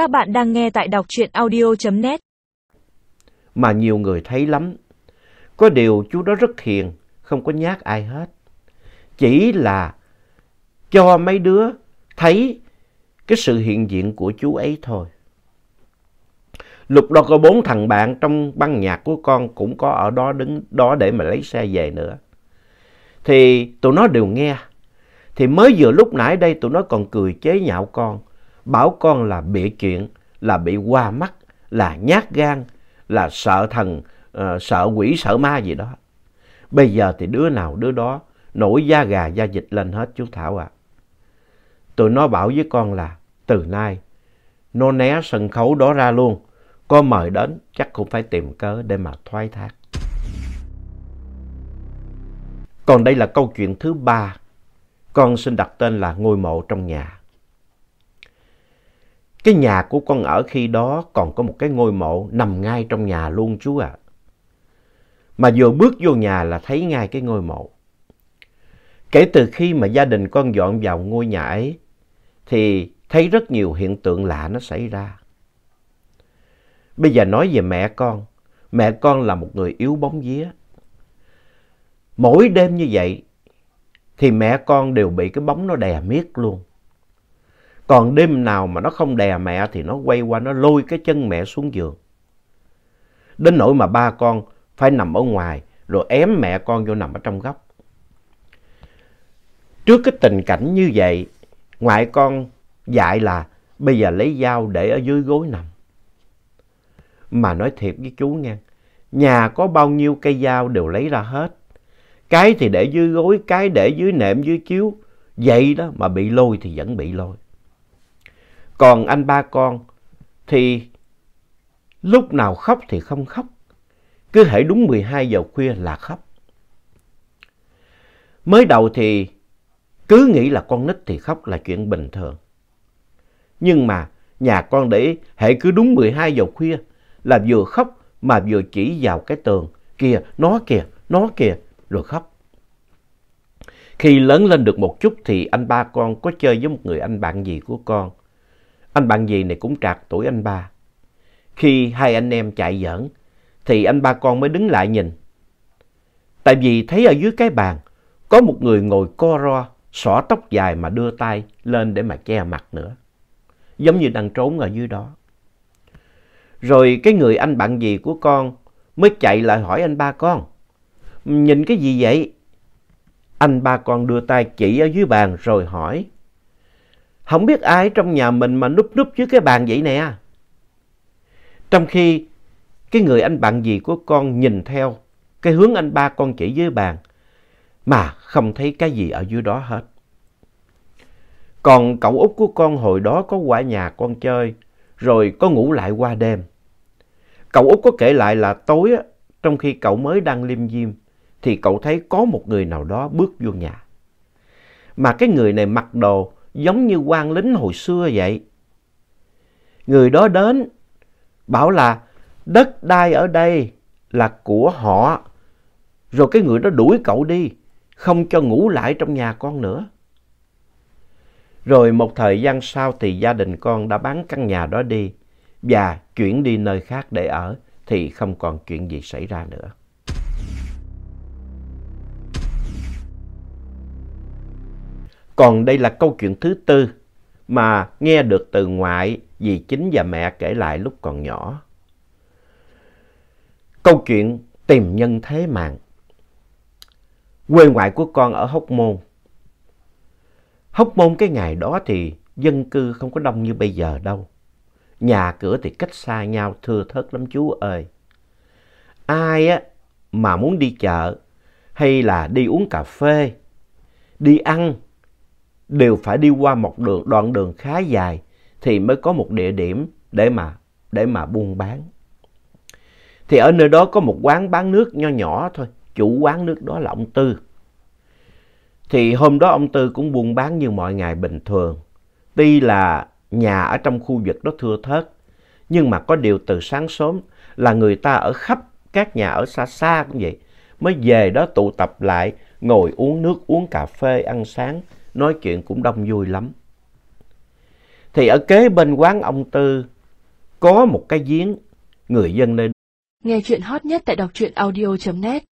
Các bạn đang nghe tại đọc truyện audio.net Mà nhiều người thấy lắm. Có điều chú đó rất hiền, không có nhát ai hết. Chỉ là cho mấy đứa thấy cái sự hiện diện của chú ấy thôi. Lúc đó có bốn thằng bạn trong băng nhạc của con cũng có ở đó đứng đó để mà lấy xe về nữa. Thì tụi nó đều nghe. Thì mới vừa lúc nãy đây tụi nó còn cười chế nhạo con. Bảo con là bịa chuyện, là bị qua mắt, là nhát gan, là sợ thần, uh, sợ quỷ, sợ ma gì đó. Bây giờ thì đứa nào đứa đó nổi da gà da dịch lên hết chú Thảo ạ. À. Tụi nó bảo với con là từ nay nó né sân khấu đó ra luôn. Có mời đến chắc cũng phải tìm cớ để mà thoái thác. Còn đây là câu chuyện thứ ba. Con xin đặt tên là ngôi mộ trong nhà. Cái nhà của con ở khi đó còn có một cái ngôi mộ nằm ngay trong nhà luôn, chú ạ. À. Mà vừa bước vô nhà là thấy ngay cái ngôi mộ. Kể từ khi mà gia đình con dọn vào ngôi nhà ấy, thì thấy rất nhiều hiện tượng lạ nó xảy ra. Bây giờ nói về mẹ con. Mẹ con là một người yếu bóng vía. Mỗi đêm như vậy thì mẹ con đều bị cái bóng nó đè miết luôn. Còn đêm nào mà nó không đè mẹ thì nó quay qua nó lôi cái chân mẹ xuống giường. Đến nỗi mà ba con phải nằm ở ngoài rồi ém mẹ con vô nằm ở trong góc. Trước cái tình cảnh như vậy, ngoại con dạy là bây giờ lấy dao để ở dưới gối nằm. Mà nói thiệt với chú nha, nhà có bao nhiêu cây dao đều lấy ra hết. Cái thì để dưới gối, cái để dưới nệm, dưới chiếu. Vậy đó mà bị lôi thì vẫn bị lôi. Còn anh ba con thì lúc nào khóc thì không khóc. Cứ hễ đúng 12 giờ khuya là khóc. Mới đầu thì cứ nghĩ là con nít thì khóc là chuyện bình thường. Nhưng mà nhà con để hệ cứ đúng 12 giờ khuya là vừa khóc mà vừa chỉ vào cái tường. Kìa, nó kìa, nó kìa, rồi khóc. Khi lớn lên được một chút thì anh ba con có chơi với một người anh bạn gì của con. Anh bạn gì này cũng trạc tuổi anh ba. Khi hai anh em chạy giỡn thì anh ba con mới đứng lại nhìn. Tại vì thấy ở dưới cái bàn có một người ngồi co ro, xõa tóc dài mà đưa tay lên để mà che mặt nữa. Giống như đang trốn ở dưới đó. Rồi cái người anh bạn gì của con mới chạy lại hỏi anh ba con. Nhìn cái gì vậy? Anh ba con đưa tay chỉ ở dưới bàn rồi hỏi. Không biết ai trong nhà mình mà núp núp dưới cái bàn vậy nè. Trong khi cái người anh bạn gì của con nhìn theo cái hướng anh ba con chỉ dưới bàn mà không thấy cái gì ở dưới đó hết. Còn cậu út của con hồi đó có qua nhà con chơi rồi có ngủ lại qua đêm. Cậu út có kể lại là tối á, trong khi cậu mới đang liêm diêm thì cậu thấy có một người nào đó bước vô nhà. Mà cái người này mặc đồ giống như quan lính hồi xưa vậy. Người đó đến bảo là đất đai ở đây là của họ. Rồi cái người đó đuổi cậu đi, không cho ngủ lại trong nhà con nữa. Rồi một thời gian sau thì gia đình con đã bán căn nhà đó đi và chuyển đi nơi khác để ở thì không còn chuyện gì xảy ra nữa. Còn đây là câu chuyện thứ tư mà nghe được từ ngoại, dì chính và mẹ kể lại lúc còn nhỏ. Câu chuyện tìm nhân thế mạng. Quê ngoại của con ở Hóc Môn. Hóc Môn cái ngày đó thì dân cư không có đông như bây giờ đâu. Nhà cửa thì cách xa nhau thưa thớt lắm chú ơi. Ai á mà muốn đi chợ hay là đi uống cà phê, đi ăn đều phải đi qua một đường, đoạn đường khá dài thì mới có một địa điểm để mà, để mà buôn bán. Thì ở nơi đó có một quán bán nước nho nhỏ thôi, chủ quán nước đó là ông Tư. Thì hôm đó ông Tư cũng buôn bán như mọi ngày bình thường. Tuy là nhà ở trong khu vực đó thưa thớt, nhưng mà có điều từ sáng sớm là người ta ở khắp các nhà ở xa xa cũng vậy, mới về đó tụ tập lại, ngồi uống nước, uống cà phê, ăn sáng, nói chuyện cũng đông vui lắm. thì ở kế bên quán ông Tư, có một cái giếng, người dân nơi Nghe chuyện hot nhất tại đọc truyện audio.net